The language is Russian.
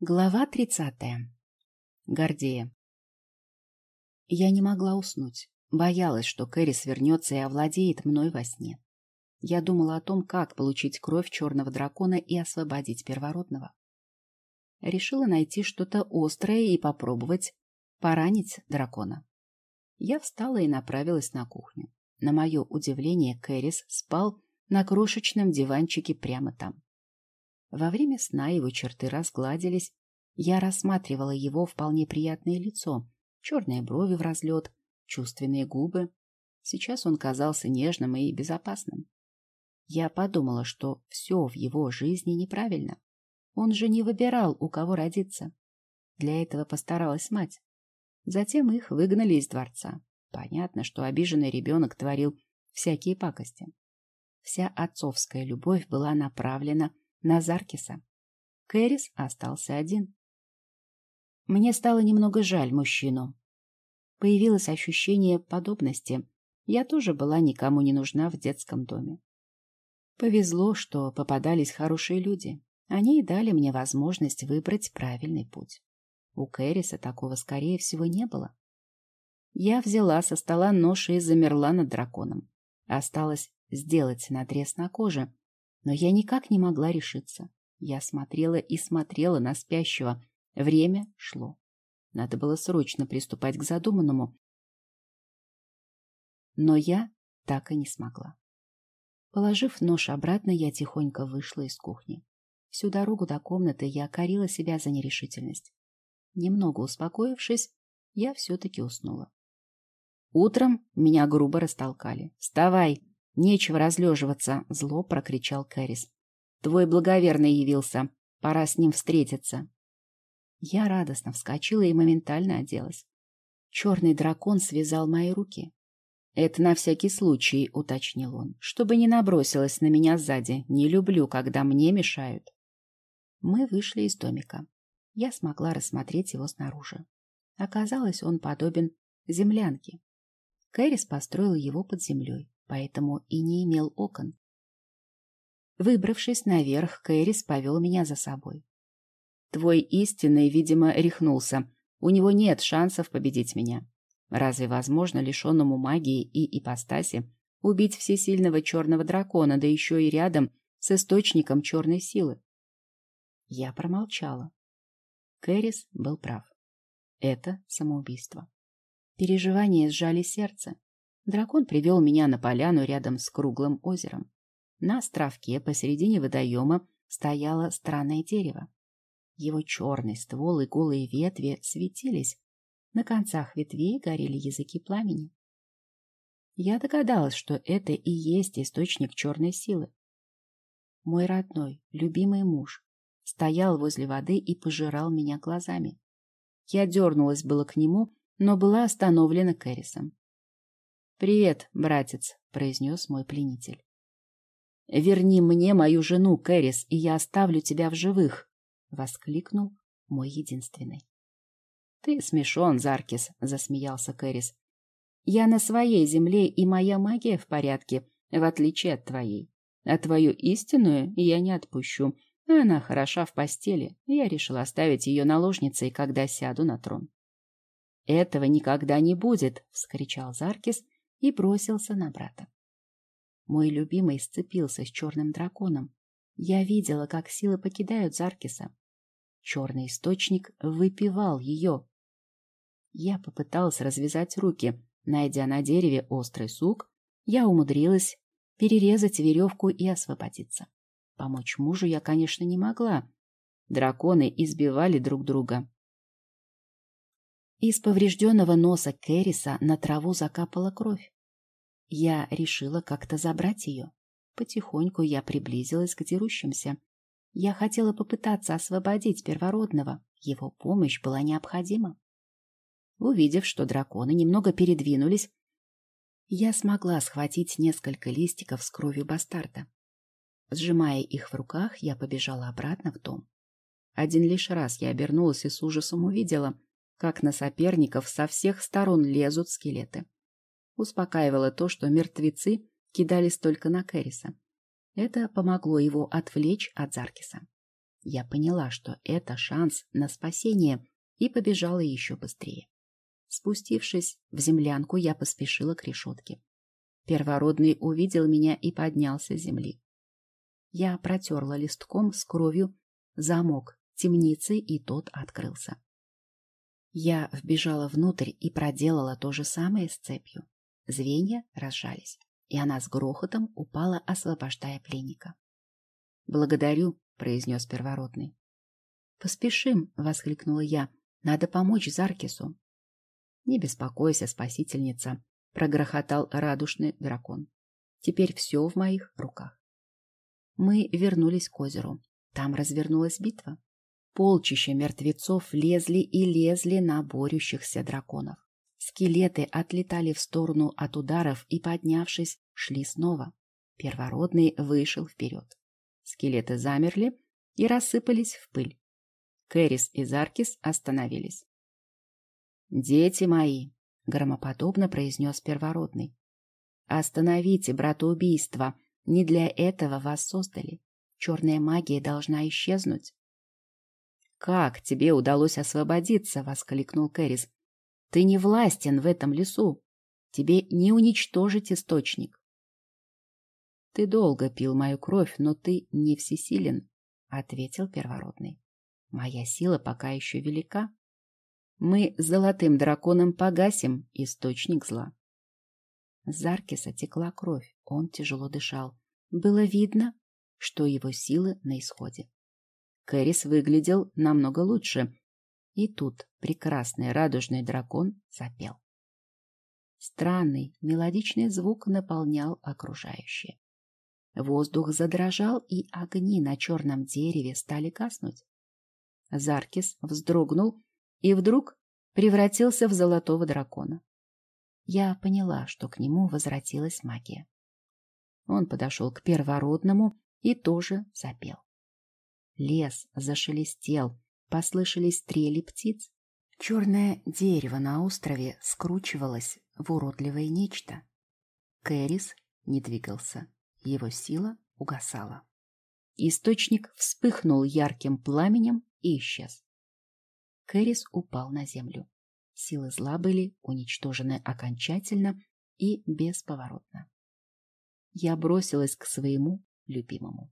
Глава тридцатая. Гордея. Я не могла уснуть. Боялась, что Кэрис вернется и овладеет мной во сне. Я думала о том, как получить кровь черного дракона и освободить первородного. Решила найти что-то острое и попробовать поранить дракона. Я встала и направилась на кухню. На мое удивление, Кэрис спал на крошечном диванчике прямо там. Во время сна его черты разгладились. Я рассматривала его вполне приятное лицо, черные брови в разлет, чувственные губы. Сейчас он казался нежным и безопасным. Я подумала, что все в его жизни неправильно. Он же не выбирал, у кого родиться. Для этого постаралась мать. Затем их выгнали из дворца. Понятно, что обиженный ребенок творил всякие пакости. Вся отцовская любовь была направлена на Заркиса. Кэрис остался один. Мне стало немного жаль мужчину. Появилось ощущение подобности. Я тоже была никому не нужна в детском доме. Повезло, что попадались хорошие люди. Они и дали мне возможность выбрать правильный путь. У Кэриса такого, скорее всего, не было. Я взяла со стола нож и замерла над драконом. Осталось сделать надрез на коже, но я никак не могла решиться. Я смотрела и смотрела на спящего. Время шло. Надо было срочно приступать к задуманному. Но я так и не смогла. Положив нож обратно, я тихонько вышла из кухни. Всю дорогу до комнаты я корила себя за нерешительность. Немного успокоившись, я все-таки уснула. Утром меня грубо растолкали. «Вставай! Нечего разлеживаться, зло прокричал Кэрис. Твой благоверный явился. Пора с ним встретиться. Я радостно вскочила и моментально оделась. Черный дракон связал мои руки. Это на всякий случай, уточнил он, чтобы не набросилась на меня сзади. Не люблю, когда мне мешают. Мы вышли из домика. Я смогла рассмотреть его снаружи. Оказалось, он подобен землянке. Кэрис построил его под землей поэтому и не имел окон. Выбравшись наверх, Кэрис повел меня за собой. Твой истинный, видимо, рехнулся. У него нет шансов победить меня. Разве возможно лишенному магии и ипостаси убить всесильного черного дракона, да еще и рядом с источником черной силы? Я промолчала. Кэрис был прав. Это самоубийство. Переживания сжали сердце. Дракон привел меня на поляну рядом с круглым озером. На островке посередине водоема стояло странное дерево. Его черный ствол и голые ветви светились. На концах ветвей горели языки пламени. Я догадалась, что это и есть источник черной силы. Мой родной, любимый муж стоял возле воды и пожирал меня глазами. Я дернулась было к нему, но была остановлена Кэррисом. «Привет, братец», — произнес мой пленитель. «Верни мне мою жену, Кэрис, и я оставлю тебя в живых», — воскликнул мой единственный. «Ты смешон, Заркис», — засмеялся Кэрис. «Я на своей земле, и моя магия в порядке, в отличие от твоей. А твою истинную я не отпущу. Она хороша в постели. Я решил оставить ее наложницей, когда сяду на трон». «Этого никогда не будет!» — вскричал Заркис и бросился на брата. Мой любимый сцепился с черным драконом. Я видела, как силы покидают Заркиса. Черный источник выпивал ее. Я попыталась развязать руки. Найдя на дереве острый сук, я умудрилась перерезать веревку и освободиться. Помочь мужу я, конечно, не могла. Драконы избивали друг друга. Из поврежденного носа Кэриса на траву закапала кровь. Я решила как-то забрать ее. Потихоньку я приблизилась к дерущимся. Я хотела попытаться освободить первородного. Его помощь была необходима. Увидев, что драконы немного передвинулись, я смогла схватить несколько листиков с кровью бастарда. Сжимая их в руках, я побежала обратно в дом. Один лишь раз я обернулась и с ужасом увидела, как на соперников со всех сторон лезут скелеты. Успокаивало то, что мертвецы кидались только на Кэриса. Это помогло его отвлечь от Заркиса. Я поняла, что это шанс на спасение, и побежала еще быстрее. Спустившись в землянку, я поспешила к решетке. Первородный увидел меня и поднялся с земли. Я протерла листком с кровью замок темницы, и тот открылся. Я вбежала внутрь и проделала то же самое с цепью. Звенья разжались, и она с грохотом упала, освобождая пленника. «Благодарю», — произнес первородный. «Поспешим», — воскликнула я. «Надо помочь Заркису». «Не беспокойся, спасительница», — прогрохотал радушный дракон. «Теперь все в моих руках». Мы вернулись к озеру. Там развернулась битва. Полчища мертвецов лезли и лезли на борющихся драконов. Скелеты отлетали в сторону от ударов и, поднявшись, шли снова. Первородный вышел вперед. Скелеты замерли и рассыпались в пыль. Кэрис и Заркис остановились. «Дети мои!» — громоподобно произнес первородный. «Остановите братоубийство! Не для этого вас создали. Черная магия должна исчезнуть». «Как тебе удалось освободиться?» — воскликнул Кэрис. Ты не властен в этом лесу. Тебе не уничтожить источник. Ты долго пил мою кровь, но ты не всесилен, — ответил первородный. Моя сила пока еще велика. Мы с золотым драконом погасим источник зла. Заркиса текла кровь, он тяжело дышал. Было видно, что его силы на исходе. Кэрис выглядел намного лучше, и тут прекрасный радужный дракон запел. Странный мелодичный звук наполнял окружающее. Воздух задрожал, и огни на черном дереве стали гаснуть. Заркис вздрогнул и вдруг превратился в золотого дракона. Я поняла, что к нему возвратилась магия. Он подошел к первородному и тоже запел. Лес зашелестел, Послышались стрели птиц. Черное дерево на острове скручивалось в уродливое нечто. Кэрис не двигался. Его сила угасала. Источник вспыхнул ярким пламенем и исчез. Кэрис упал на землю. Силы зла были уничтожены окончательно и бесповоротно. Я бросилась к своему любимому.